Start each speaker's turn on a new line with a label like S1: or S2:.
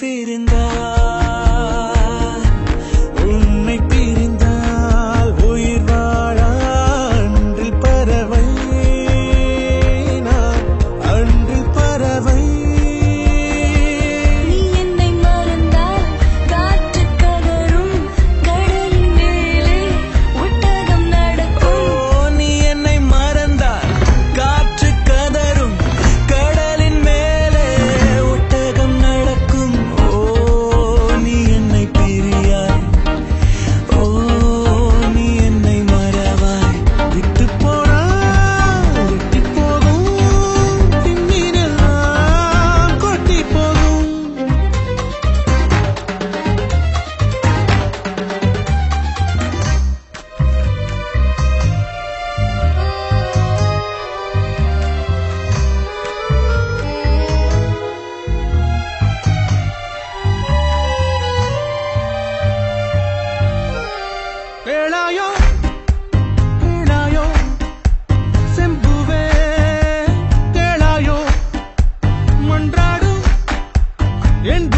S1: பெருங்கா
S2: என்